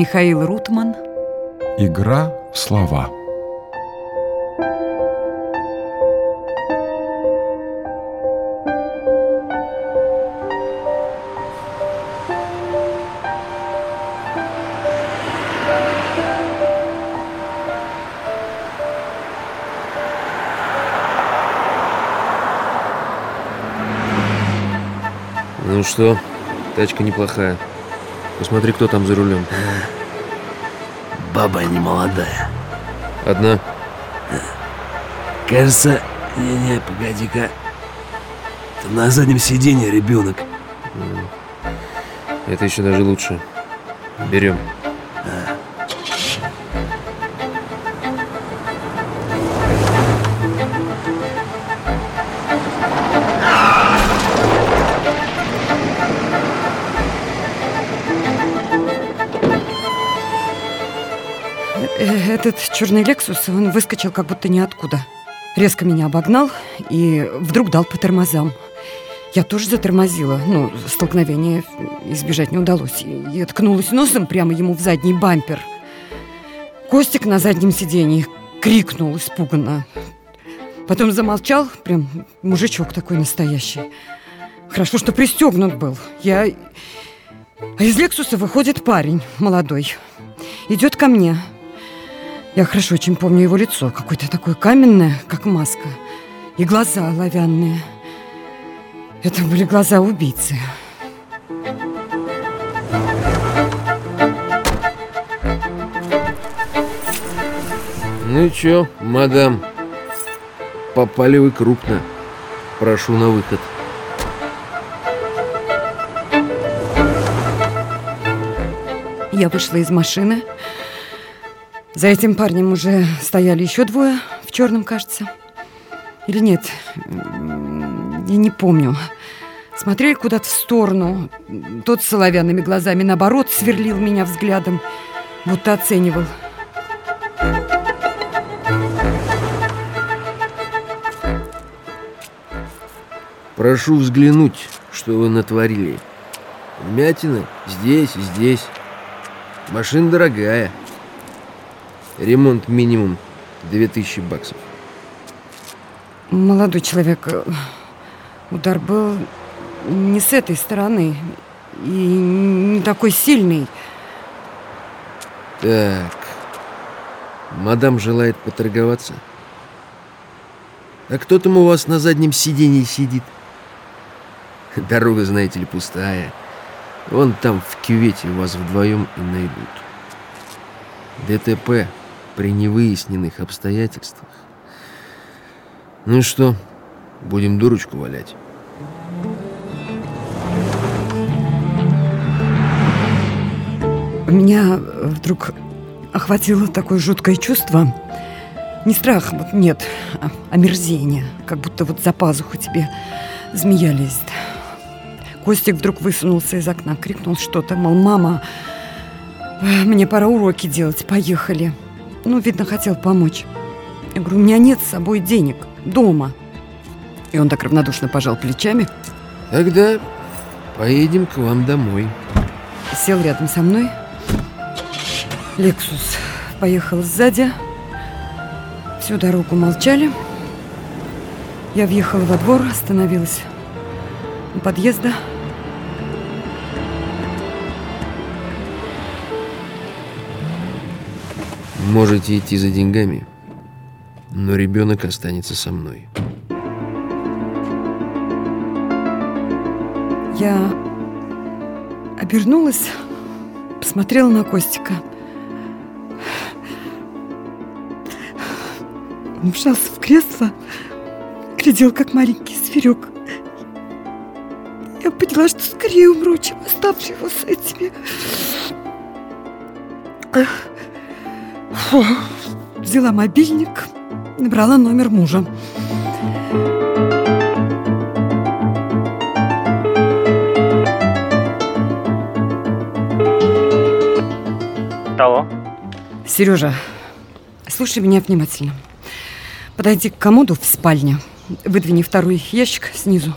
Михаил Рутман. Игра в слова. Ну что, тачка неплохая. Посмотри, кто там за рулем. Баба не молодая. Одна? Кажется, не-не, погоди-ка. Там на заднем сиденье ребенок. Это еще даже лучше. Берем. Этот черный Лексус, он выскочил как будто ниоткуда. Резко меня обогнал и вдруг дал по тормозам. Я тоже затормозила, ну, столкновения избежать не удалось. Я ткнулась носом прямо ему в задний бампер. Костик на заднем сиденье крикнул испуганно. Потом замолчал, прям мужичок такой настоящий. Хорошо, что пристегнут был. Я... А из Лексуса выходит парень молодой. Идет ко мне. Я хорошо очень помню его лицо. Какое-то такое каменное, как маска. И глаза оловянные. Это были глаза убийцы. Ну и чё, мадам? Попали вы крупно. Прошу на выход. Я вышла из машины. За этим парнем уже стояли еще двое в черном, кажется. Или нет, я не помню. Смотрели куда-то в сторону. Тот с соловянными глазами, наоборот, сверлил меня взглядом, будто оценивал. Прошу взглянуть, что вы натворили. Вмятина здесь здесь. Машина дорогая. Ремонт минимум 2000 баксов. Молодой человек, э, удар был не с этой стороны и не такой сильный. Так. Мадам желает поторговаться. А кто там у вас на заднем сиденье сидит? Дорога, знаете ли, пустая. Вон там в кювете вас вдвоем и найдут. ДТП при невыясненных обстоятельствах. Ну что, будем дурочку валять? Меня вдруг охватило такое жуткое чувство. Не страх, вот нет, а омерзение. Как будто вот за пазуху тебе змея лезет. Костик вдруг высунулся из окна, крикнул что-то, мол, мама, мне пора уроки делать, поехали. Ну, видно, хотел помочь. Я говорю, у меня нет с собой денег, дома. И он так равнодушно пожал плечами, Тогда поедем к вам домой. сел рядом со мной. Лексус поехал сзади. Всю дорогу молчали. Я въехала во двор, остановилась у подъезда. Можете идти за деньгами, но ребенок останется со мной. Я обернулась, посмотрела на Костика. Он вжался в кресло, глядел, как маленький зверек. Я поняла, что скорее умру, чем оставлю его с этими. Фу. Взяла мобильник, набрала номер мужа. Алло. Сережа, слушай меня внимательно. Подойди к комоду в спальне. Выдвини второй ящик снизу.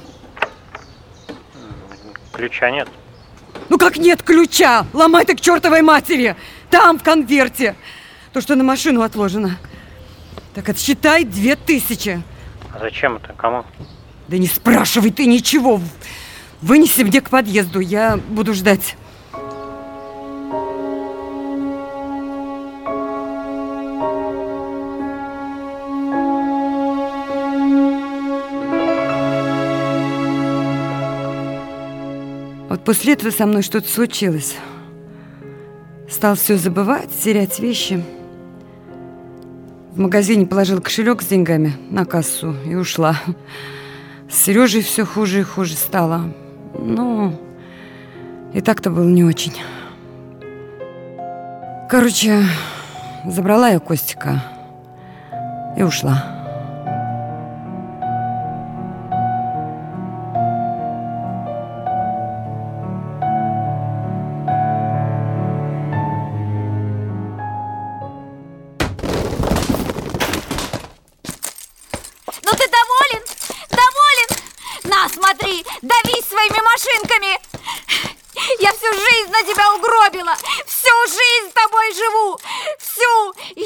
Ключа нет. Ну как нет ключа? Ломай ты к чертовой матери! Там, в конверте! То, что на машину отложено. Так отсчитай две тысячи. А зачем это? Кому? Да не спрашивай ты ничего. Вынеси мне к подъезду, я буду ждать. Вот после этого со мной что-то случилось. Стал все забывать, терять вещи. В магазине положил кошелек с деньгами на кассу и ушла. С Сережей все хуже и хуже стало. Ну, и так-то было не очень. Короче, забрала я Костика и ушла.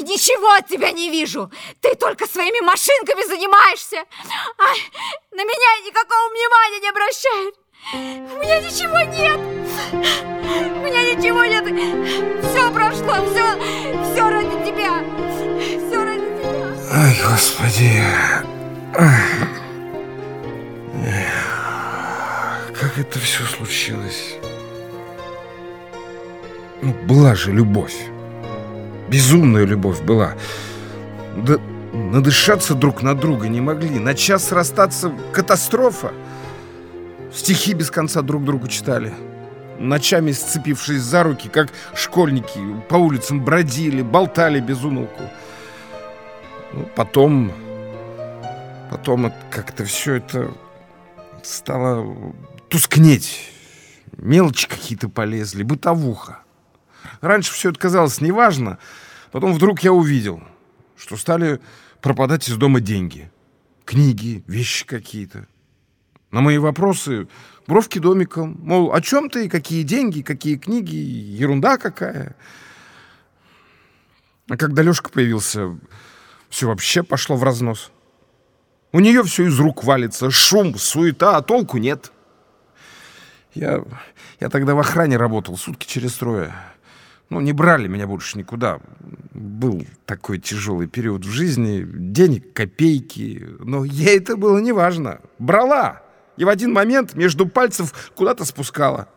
Ничего от тебя не вижу! Ты только своими машинками занимаешься! А на меня никакого внимания не обращают! У меня ничего нет! У меня ничего нет! Все прошло, все, все ради тебя! Все ради тебя! Ай, господи. Как это все случилось? Ну, была же любовь. Безумная любовь была. Да надышаться друг на друга не могли. На час расстаться — катастрофа. Стихи без конца друг другу читали. Ночами сцепившись за руки, как школьники, по улицам бродили, болтали без умолку. Ну, потом... Потом как-то все это стало тускнеть. Мелочи какие-то полезли, бытовуха. Раньше все это казалось неважно. Потом вдруг я увидел, что стали пропадать из дома деньги. Книги, вещи какие-то. На мои вопросы бровки домиком. Мол, о чем ты, какие деньги, какие книги, ерунда какая. А когда Лешка появился, все вообще пошло в разнос. У нее все из рук валится, шум, суета, а толку нет. Я, я тогда в охране работал, сутки через трое. Ну, не брали меня больше никуда. Был такой тяжелый период в жизни, денег копейки, но ей это было неважно. Брала, и в один момент между пальцев куда-то спускала.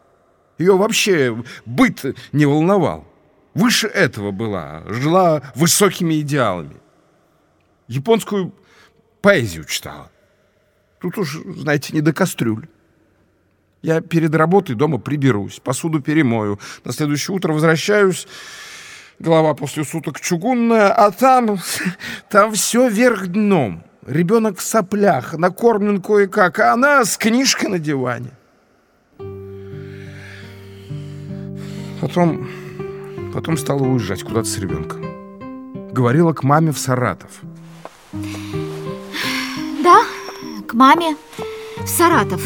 Ее вообще быт не волновал. Выше этого была, жила высокими идеалами. Японскую поэзию читала. Тут уж, знаете, не до кастрюль. Я перед работой дома приберусь, посуду перемою. На следующее утро возвращаюсь, голова после суток чугунная, а там, там все вверх дном. Ребенок в соплях, накормлен кое-как, а она с книжкой на диване. Потом, потом стала уезжать куда-то с ребенком. Говорила к маме в Саратов. Да, к маме в Саратов.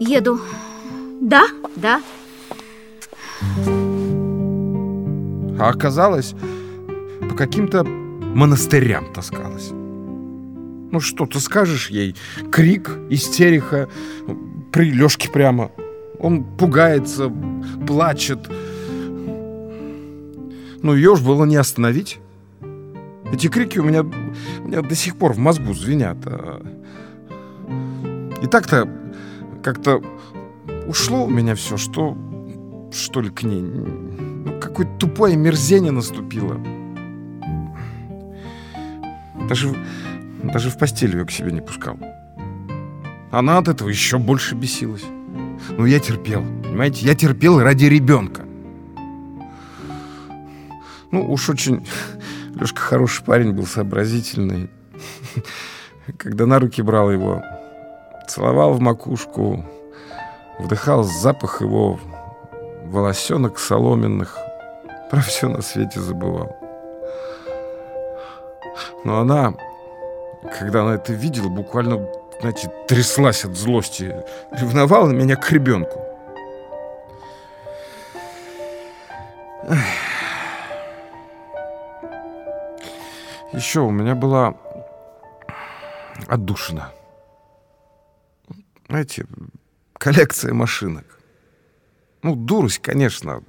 Еду. Да, да. А оказалось, по каким-то монастырям таскалась. Ну что ты скажешь ей? Крик, истерика, при Лёшке прямо. Он пугается, плачет. Ну, ее ж было не остановить. Эти крики у меня, у меня до сих пор в мозгу звенят. а. И так-то как-то ушло у меня все, что, что ли, к ней. Ну, какое-то тупое мерзение наступило. Даже, даже в постель ее к себе не пускал. Она от этого еще больше бесилась. Но я терпел, понимаете? Я терпел ради ребенка. Ну, уж очень... Лешка хороший парень был, сообразительный. Когда на руки брал его, целовал в макушку, вдыхал запах его волосенок соломенных, про все на свете забывал. Но она, когда она это видела, буквально, знаете, тряслась от злости, ревновала меня к ребенку. Еще у меня была отдушина. Знаете, коллекция машинок. Ну, дурость, конечно.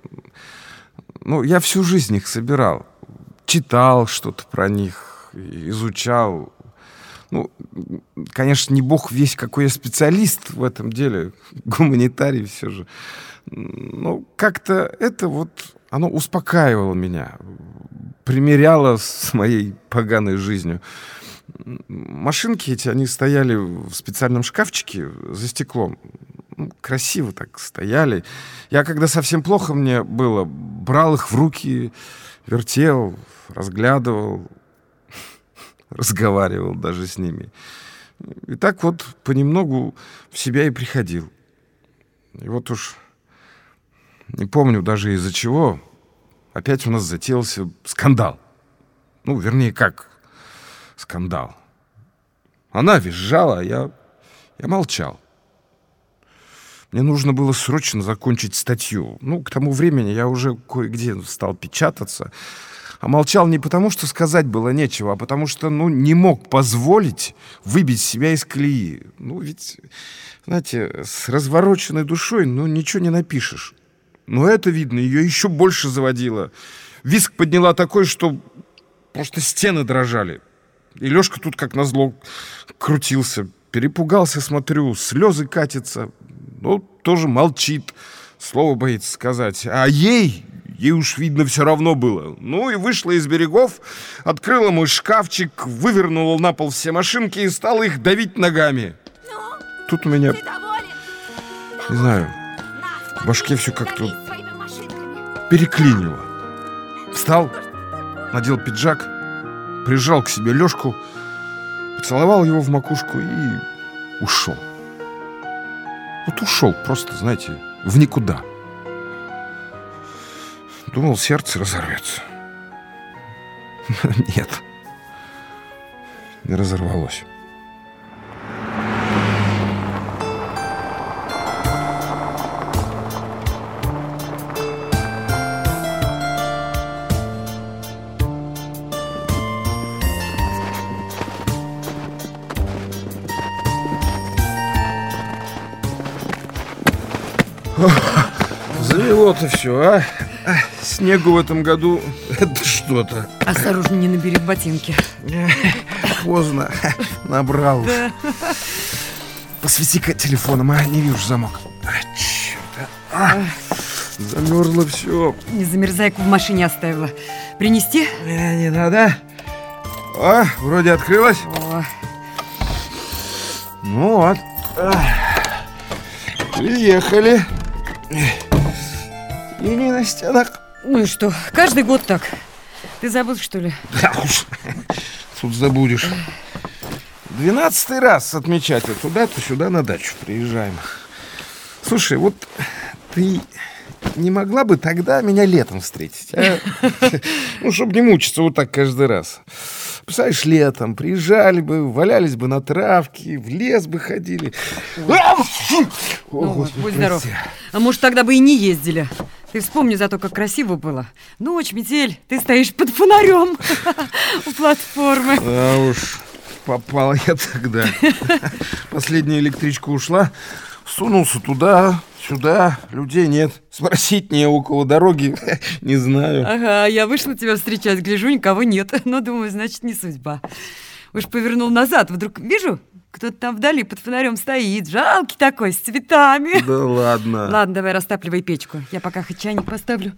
Ну, я всю жизнь их собирал. Читал что-то про них, изучал. Ну, конечно, не бог весь какой я специалист в этом деле, гуманитарий все же. Но как-то это вот, оно успокаивало меня, примеряло с моей поганой жизнью. Машинки эти, они стояли в специальном шкафчике за стеклом. Ну, красиво так стояли. Я, когда совсем плохо мне было, брал их в руки, вертел, разглядывал, разговаривал даже с ними. И так вот понемногу в себя и приходил. И вот уж не помню даже из-за чего, опять у нас затеялся скандал. Ну, вернее, как скандал. Она визжала, а я, я молчал. Мне нужно было срочно закончить статью. Ну, к тому времени я уже кое-где стал печататься. А молчал не потому, что сказать было нечего, а потому что, ну, не мог позволить выбить себя из колеи. Ну, ведь, знаете, с развороченной душой, ну, ничего не напишешь. Но это, видно, ее еще больше заводило. Виск подняла такой, что просто стены дрожали. И Лешка тут, как назло, крутился. Перепугался, смотрю, слезы катятся. Ну, тоже молчит, слово боится сказать. А ей, ей уж видно все равно было. Ну и вышла из берегов, открыла мой шкафчик, вывернула на пол все машинки и стала их давить ногами. Тут у меня, не знаю, На, в башке все как-то переклинило. Встал, надел пиджак, прижал к себе Лешку, поцеловал его в макушку и ушел. Вот ушел просто, знаете, в никуда. Думал, сердце разорвется. Нет, не разорвалось. Завело-то все, а? А, Снегу в этом году это что-то. Осторожно, не набери в ботинки. Поздно. Набрал. уж. Посвети-ка телефоном, а? Не вижу замок. А, черт. а. Замерзло все. Не замерзайку в машине оставила. Принести? Не надо. А, вроде открылась. О, Ну вот. А. Приехали. И не на стенах. ну и что, каждый год так. Ты забыл, что ли? Да уж, тут забудешь. Двенадцатый раз отмечать. Вот туда, то сюда на дачу приезжаем. Слушай, вот ты не могла бы тогда меня летом встретить, а? Ну, чтобы не мучиться вот так каждый раз. Представляешь, летом приезжали бы, валялись бы на травке, в лес бы ходили. О, Ну вот, Господи, будь здоров. А может, тогда бы и не ездили. Ты вспомни зато, как красиво было. Ночь, метель, ты стоишь под фонарем у платформы. Да уж, попал я тогда. Последняя электричка ушла, сунулся туда, сюда, людей нет. Спросить не у кого дороги, не знаю. Ага, я вышла тебя встречать, гляжу, никого нет. Но думаю, значит, не судьба. Уж повернул назад, вдруг вижу, кто-то там вдали под фонарем стоит, жалкий такой, с цветами. Да ладно. Ладно, давай растапливай печку. Я пока хоть чайник поставлю.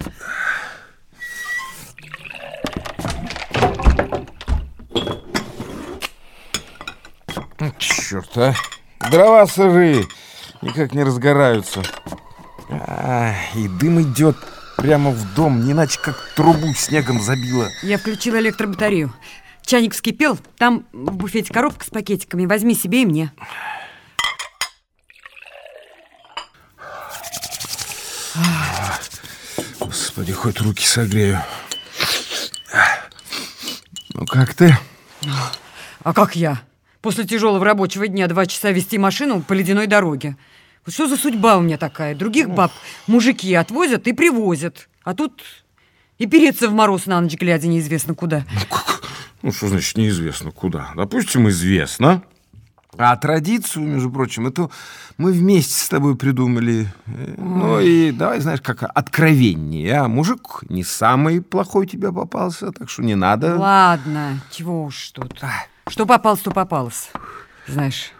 Черт, а. Дрова сырые, никак не разгораются. А, и дым идет прямо в дом, не иначе как трубу снегом забило. Я включила электробатарею. Чайник вскипел, там в буфете коробка с пакетиками. Возьми себе и мне. Господи, хоть руки согрею. Ну как ты? А как я? После тяжелого рабочего дня два часа вести машину по ледяной дороге. Вот что за судьба у меня такая? Других баб мужики отвозят и привозят. А тут И переться в мороз на ночь, глядя неизвестно куда. Ну, что значит неизвестно куда? Допустим, известно. А традицию, между прочим, это мы вместе с тобой придумали. Ну и давай, знаешь, как откровеннее. А мужик не самый плохой тебе попался, так что не надо. Ладно, чего уж тут. Что попалось, то попалось. Знаешь,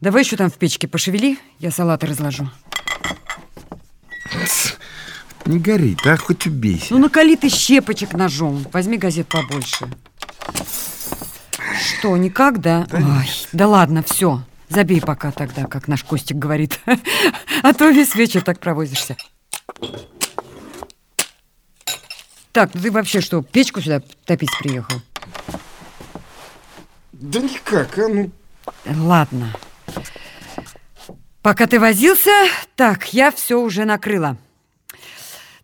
давай еще там в печке пошевели, я салаты разложу. Не горит, а хоть убейся. Ну, накали ты щепочек ножом. Возьми газет побольше. Что, никак, да? Ой, да ладно, все. Забей пока тогда, как наш Костик говорит. А то весь вечер так провозишься. Так, ну ты вообще что, печку сюда топить приехал? Да никак, а ну. Ладно. Пока ты возился, так, я все уже накрыла.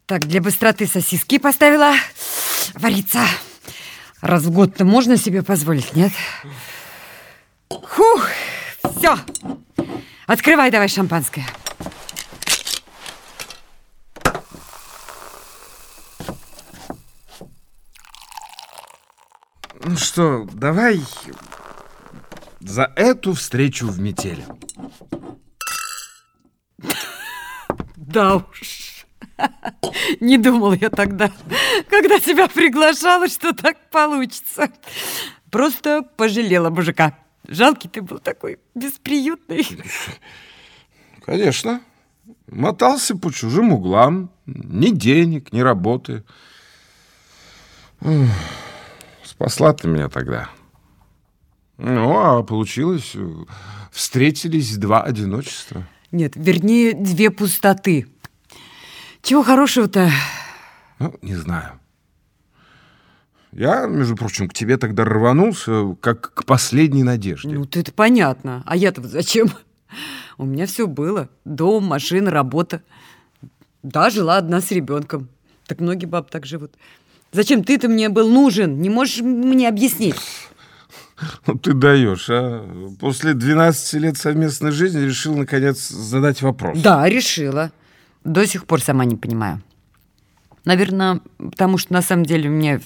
Так, для быстроты сосиски поставила вариться. Раз в год-то можно себе позволить, нет? Хух, все. Открывай давай шампанское. Ну что, давай за эту встречу в метели. Да уж. Не думал я тогда, когда тебя приглашала, что так получится. Просто пожалела мужика. Жалкий ты был такой, бесприютный. Конечно. Мотался по чужим углам. Ни денег, ни работы. М, Спасла ты меня тогда. Ну, а получилось, э, встретились два одиночества. Нет, вернее, две пустоты. Чего хорошего-то? Ну, не знаю. Я, между прочим, к тебе тогда рванулся, как к последней надежде. Ну, ты это понятно. А я-то зачем? У меня все было. Дом, машина, работа. Да, жила одна с ребенком. Так многие баб так живут. Зачем ты-то мне был нужен? Не можешь мне объяснить? Ну, ты даешь, а? После 12 лет совместной жизни решил, наконец, задать вопрос. Да, решила. До сих пор сама не понимаю. Наверное, потому что на самом деле мне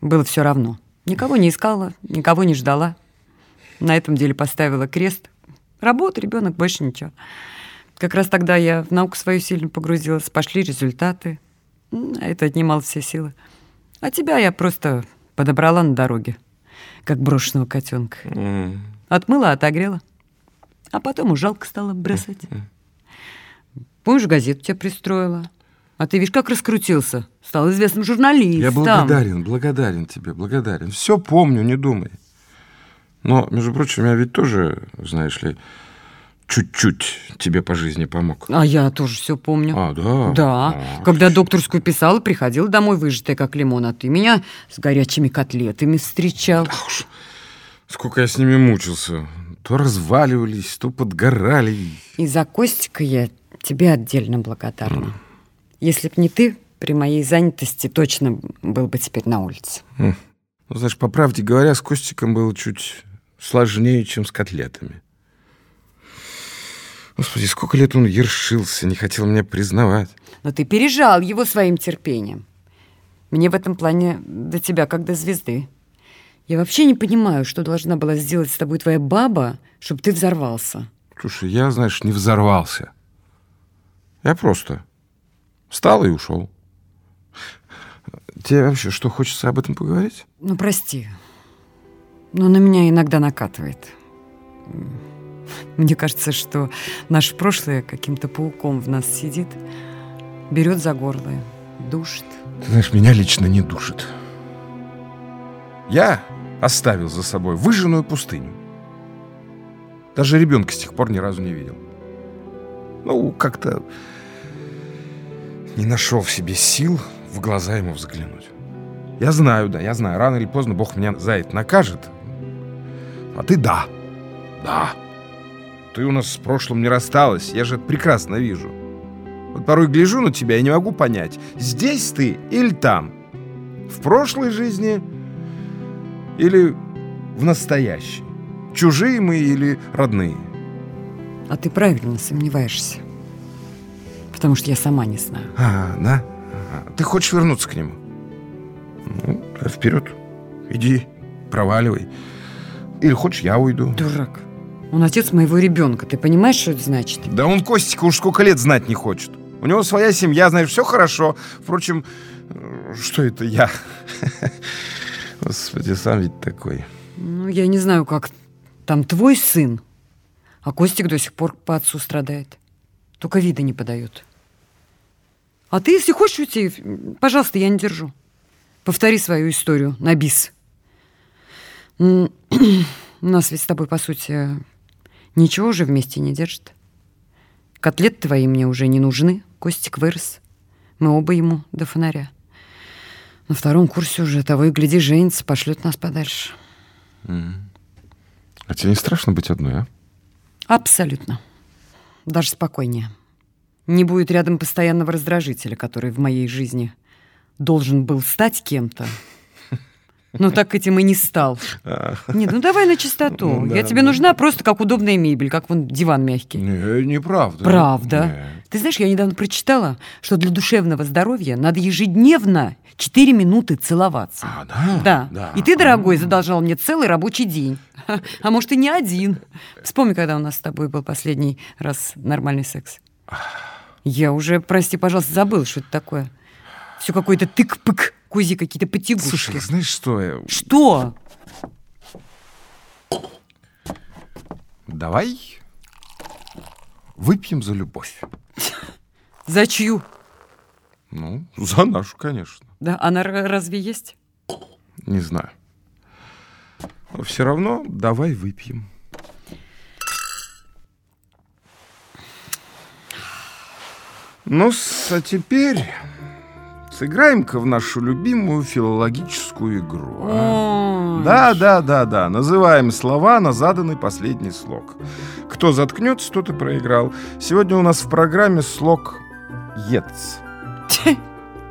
было все равно. Никого не искала, никого не ждала. На этом деле поставила крест. Работа, ребенок, больше ничего. Как раз тогда я в науку свою сильно погрузилась, пошли результаты. Это отнимало все силы. А тебя я просто подобрала на дороге, как брошенного котенка. М. Отмыла, отогрела. А потом уж жалко стало бросать. Помнишь, газету тебя пристроила? А ты видишь, как раскрутился. Стал известным журналистом. Я благодарен, благодарен тебе, благодарен. Все помню, не думай. Но, между прочим, я ведь тоже, знаешь ли, чуть-чуть тебе по жизни помог. А я тоже все помню. А, да? Да. А, Когда докторскую писала, приходила домой выжатая, как лимон, а ты меня с горячими котлетами встречал. Ах уж, сколько я с ними мучился. То разваливались, то подгорали. И за Костика я тебе отдельно благодарна. Если б не ты, при моей занятости точно был бы теперь на улице. Ну, знаешь, по правде говоря, с Костиком было чуть сложнее, чем с котлетами. Господи, сколько лет он ершился, не хотел меня признавать. Но ты пережал его своим терпением. Мне в этом плане до тебя как до звезды. Я вообще не понимаю, что должна была сделать с тобой твоя баба, чтобы ты взорвался. Слушай, я, знаешь, не взорвался. Я просто встал и ушел. Тебе вообще что, хочется об этом поговорить? Ну, прости. Но на меня иногда накатывает. Мне кажется, что наше прошлое каким-то пауком в нас сидит, берет за горло, душит. Ты знаешь, меня лично не душит. Я оставил за собой выжженную пустыню. Даже ребенка с тех пор ни разу не видел. Ну, как-то не нашел в себе сил в глаза ему взглянуть. Я знаю, да, я знаю, рано или поздно Бог меня за это накажет. А ты да, да. Ты у нас с прошлым не рассталась, я же это прекрасно вижу. Вот порой гляжу на тебя и не могу понять, здесь ты или там. В прошлой жизни или в настоящей. Чужие мы или родные. А ты правильно сомневаешься. Потому что я сама не знаю. А, да? А, Ты хочешь вернуться к нему? Ну, вперед. Иди, проваливай. Или хочешь, я уйду. Дурак. Он отец моего ребенка. Ты понимаешь, что это значит? Да он Костика уж сколько лет знать не хочет. У него своя семья, знаешь, все хорошо. Впрочем, э, что это я? Господи, сам ведь такой. Ну, я не знаю, как там твой сын. А Костик до сих пор по отцу страдает. Только вида не подает. А ты, если хочешь уйти, пожалуйста, я не держу. Повтори свою историю на бис. У нас ведь с тобой, по сути, ничего уже вместе не держит. Котлеты твои мне уже не нужны. Костик вырос. Мы оба ему до фонаря. На втором курсе уже того и гляди, женится, пошлет нас подальше. А тебе не страшно быть одной, а? Абсолютно. Даже спокойнее. Не будет рядом постоянного раздражителя, который в моей жизни должен был стать кем-то. Но так этим и не стал. Нет, ну давай на чистоту. Ну да, Я тебе да. нужна просто как удобная мебель, как вон диван мягкий. Не, неправда. Правда. Ты знаешь, я недавно прочитала, что для душевного здоровья надо ежедневно 4 минуты целоваться. А, да? Да. Да. И ты, дорогой, задолжал мне целый рабочий день. А может, и не один. Вспомни, когда у нас с тобой был последний раз нормальный секс. Я уже, прости, пожалуйста, забыл, что это такое. Все какой-то тык-пык, кузи какие-то потягушки. Слушай, знаешь что? я- Что? Давай выпьем за любовь. За чью? Ну, за нашу, конечно. Да, она разве есть? Не знаю. Но все равно давай выпьем. ну а теперь сыграем-ка в нашу любимую филологическую игру. а? Да, да, да, да. Называем слова на заданный последний слог. Кто заткнется, тот и проиграл. Сегодня у нас в программе слог «ец».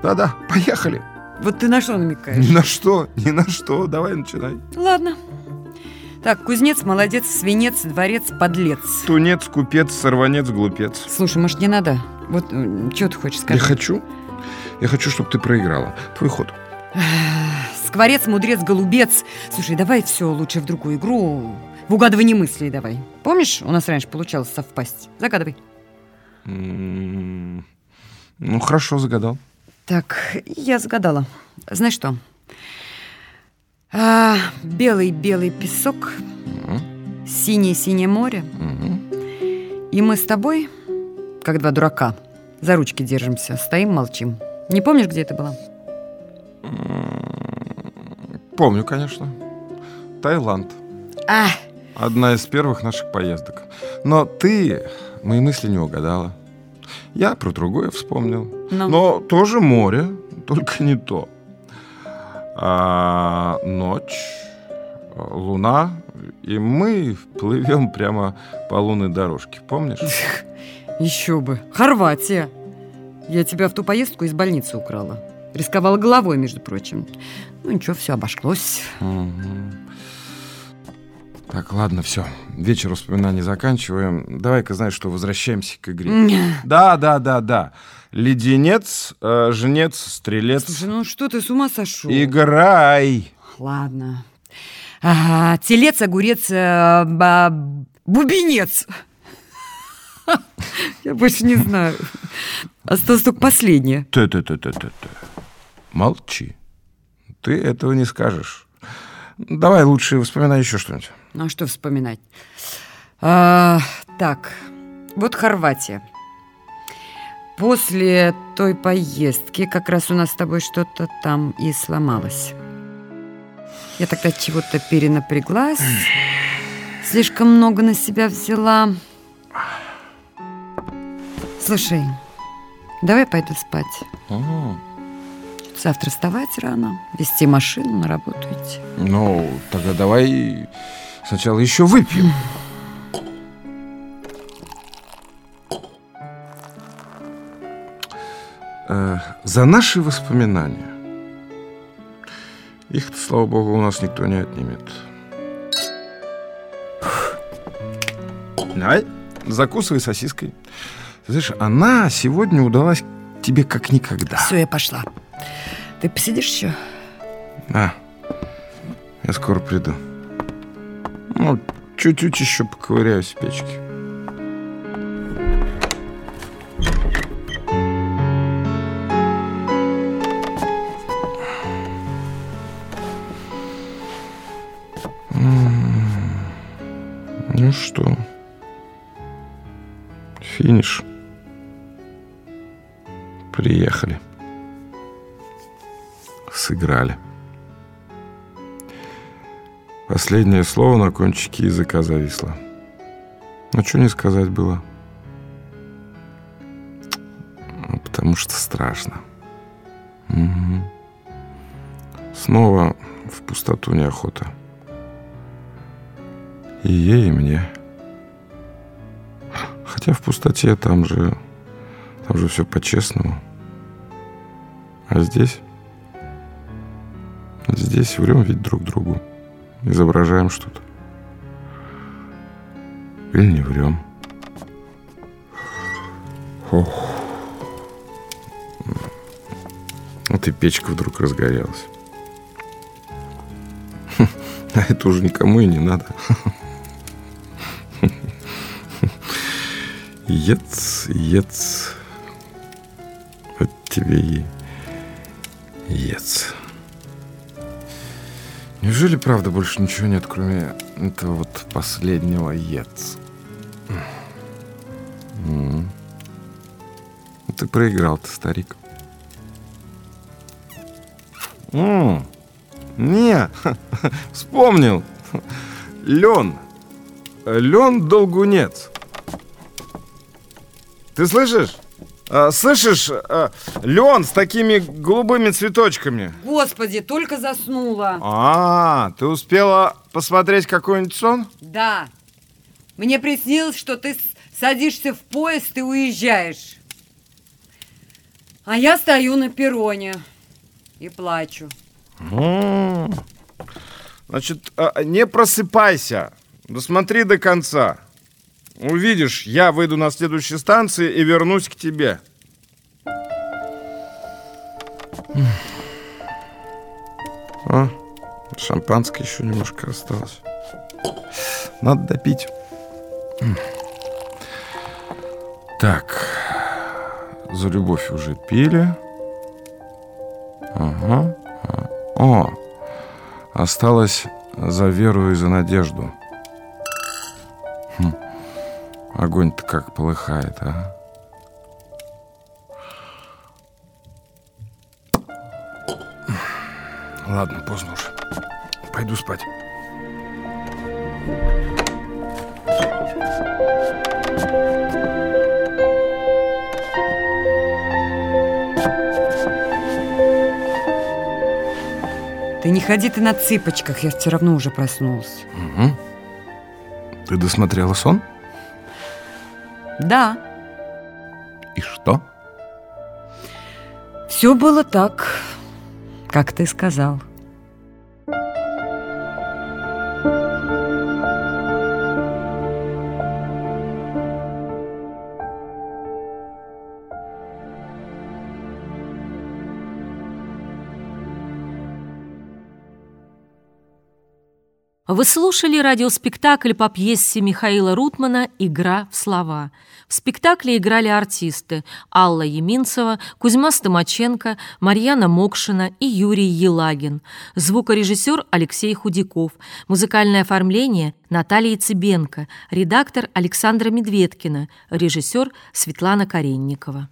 Да-да, поехали. Вот ты на что намекаешь? Ни на что, ни на что. Давай начинай. Ладно. Так, кузнец, молодец, свинец, дворец, подлец. Тунец, купец, сорванец, глупец. Слушай, может, не надо? Вот что ты хочешь сказать? Я хочу, я хочу, чтобы ты проиграла. Твой ход. Скворец, мудрец, голубец. Слушай, давай все лучше в другую игру. В угадывание мыслей давай. Помнишь, у нас раньше получалось совпасть? Загадывай. М, Ну, хорошо, загадал. Так, я загадала. Знаешь что? А, Белый-белый песок, синее-синее море. И мы с тобой, как два дурака, за ручки держимся, стоим, молчим. Не помнишь, где это было? Помню, конечно. Таиланд. А, Одна из первых наших поездок. Но ты мои мысли не угадала. Я про другое вспомнил. Ну? Но тоже море, только не то. А, ночь, луна, и мы плывем прямо по лунной дорожке. Помнишь? еще бы. Хорватия. Я тебя в ту поездку из больницы украла. Рисковала головой, между прочим. Ну ничего, все обошлось. Мгм. Так, ладно, все. Вечер воспоминаний заканчиваем. Давай-ка, знаешь что, возвращаемся к игре. Да, да, да, да. Леденец, э, жнец, стрелец. Слушай, ну что ты с ума сошел? Играй! Ладно. А, телец, огурец, э, ба- бубенец. Я больше не знаю. Осталось только последнее. Ты-ты-ты-ты-ты. Молчи. Ты этого не скажешь. Давай лучше вспоминай еще что-нибудь. Ну, а что вспоминать? А, так, вот Хорватия. После той поездки как раз у нас с тобой что-то там и сломалось. Я тогда чего-то перенапряглась, слишком много на себя взяла. Слушай, давай пойду спать. Завтра вставать рано, вести машину, на работу идти. Ну, тогда давай сначала еще выпьем. Э, За наши воспоминания. Их, слава богу, у нас никто не отнимет. Давай, закусывай сосиской. Знаешь, она сегодня удалась тебе как никогда. Все, я пошла. Ты посидишь еще? А, я скоро приду. Ну, чуть-чуть еще поковыряюсь в печке. Ну что, финиш. Приехали. Сыграли. Последнее слово на кончике языка зависло. Ну, что не сказать было? Ну, потому что страшно. Угу. Снова в пустоту неохота. И ей, и мне. Хотя в пустоте там же... Там же все по-честному. А здесь... Здесь врем ведь друг другу. Изображаем что-то. Или не врем. Ох. Вот и печка вдруг разгорелась. А это уже никому и не надо. Ец, ец. Тебе и ец. Неужели, правда, больше ничего нет, кроме этого вот последнего ец? М-м. Ты проиграл-то, старик. М-м. Не, вспомнил. Лен. Лен Долгунец. Ты слышишь? А, слышишь, а, лен с такими голубыми цветочками. Господи, только заснула. А, ты успела посмотреть какой-нибудь сон? Да. Мне приснилось, что ты садишься в поезд и уезжаешь. А я стою на перроне и плачу. Значит, а, не просыпайся. Досмотри до конца. Увидишь, я выйду на следующей станции и вернусь к тебе. А, шампанское еще немножко осталось. Надо допить. Так, за любовь уже пили. Ага. О, осталось за веру и за надежду. Хм. Огонь-то как полыхает, а? Ладно, поздно уже. Пойду спать. Ты не ходи ты на цыпочках, я все равно уже проснулась. Угу. Ты досмотрела сон? Да. И что? Все было так, как ты сказал. Вы слушали радиоспектакль по пьесе Михаила Рутмана «Игра в слова». В спектакле играли артисты Алла Еминцева, Кузьма Стомаченко, Марьяна Мокшина и Юрий Елагин, звукорежиссер Алексей Худяков, музыкальное оформление Наталья Цыбенко, редактор Александра Медведкина, режиссер Светлана Каренникова.